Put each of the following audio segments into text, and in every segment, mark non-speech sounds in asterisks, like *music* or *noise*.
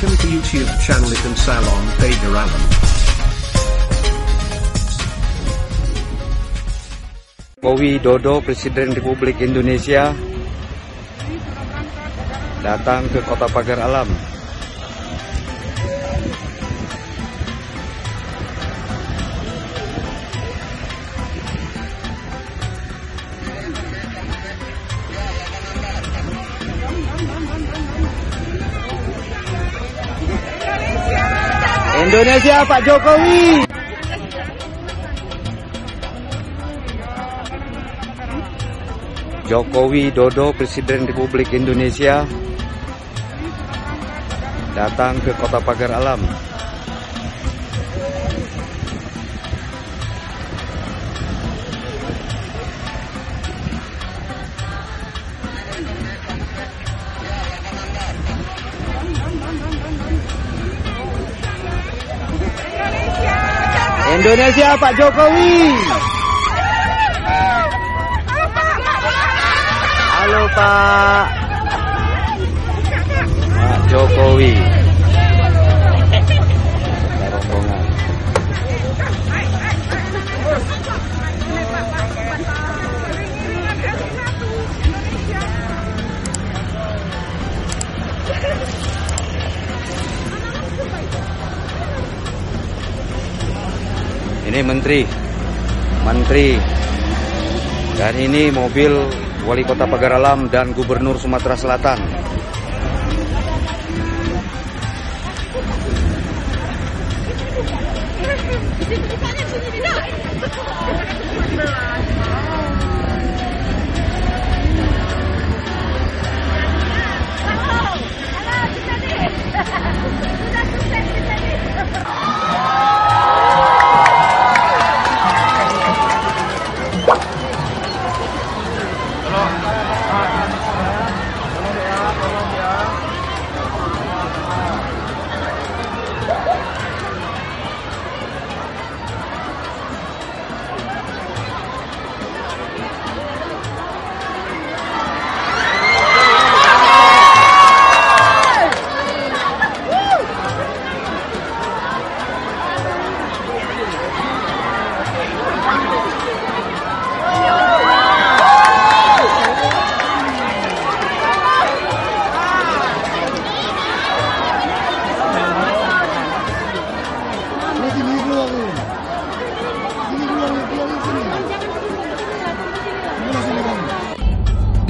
Welcome to YouTube channel Ikan Salon Pager Alam. Jokowi Dodo, Presiden Republik Indonesia, datang ke Kota Pagar Alam. Indonesia Pak Jokowi. Jokowi Dodo, Presiden Republik Indonesia, datang ke Kota Pagar Alam. Indonesia Pak Jokowi. Halo Pak. Pak Jokowi. Ini menteri, menteri, dan ini mobil wali kota Pagar Alam dan gubernur Sumatera Selatan. *laughs*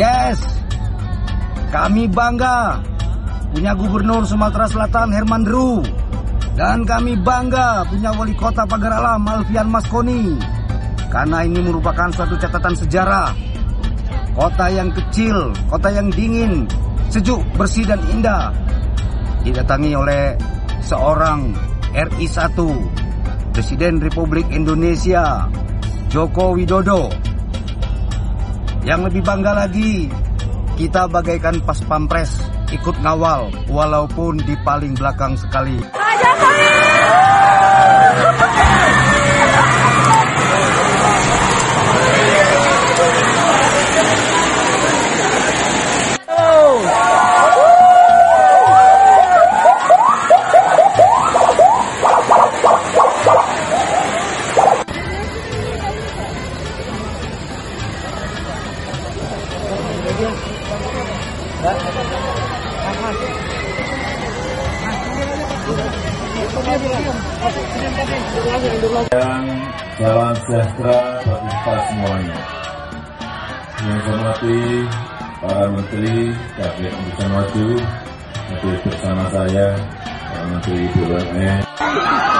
Yes, kami bangga punya gubernur Sumatera Selatan Herman Deru dan kami bangga punya wali kota Pagar Alam Alfian Maskoni. Karena ini merupakan suatu catatan sejarah. Kota yang kecil, kota yang dingin, sejuk, bersih dan indah. Didatangi oleh seorang RI 1 Presiden Republik Indonesia Joko Widodo yang lebih bangga lagi, kita bagaikan pas pampres ikut ngawal walaupun di paling belakang sekali. Dan salam sejahtera bagi kita semuanya. Yang saya hormati para menteri Kabinet Indonesia Maju, hadir bersama saya, Pak Menteri BUMN.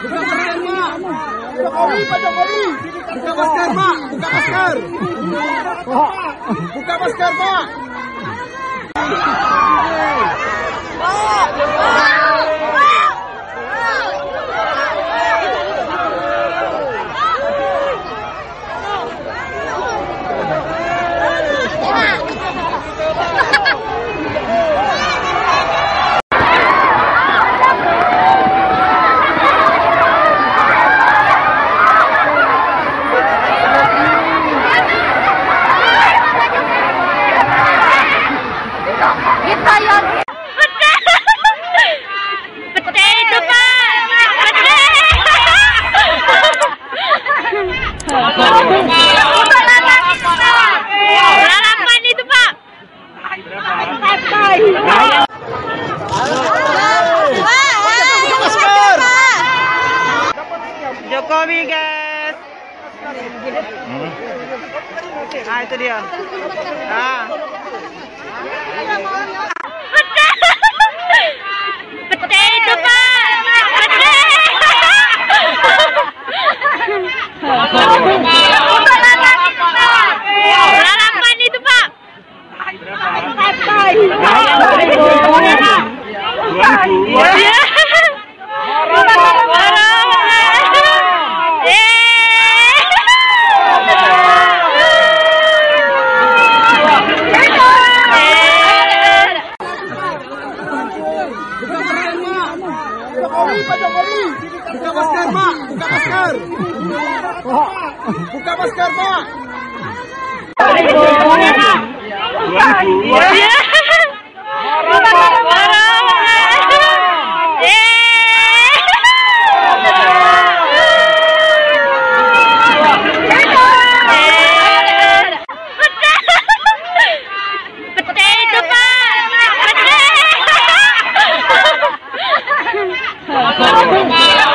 Jokowi, Pak Jokowi. Buka masker, Pak. Buka masker. Buka masker, Pak. Kita yang pete. Pete itu pak. Pete. Lalapan itu pak. Jokowi guys. Nah itu dia. Nah. Jokowi, Pak Jokowi. Buka masker, Pak. Buka masker. Buka masker, Pak. Buka masker, Pak. Vamos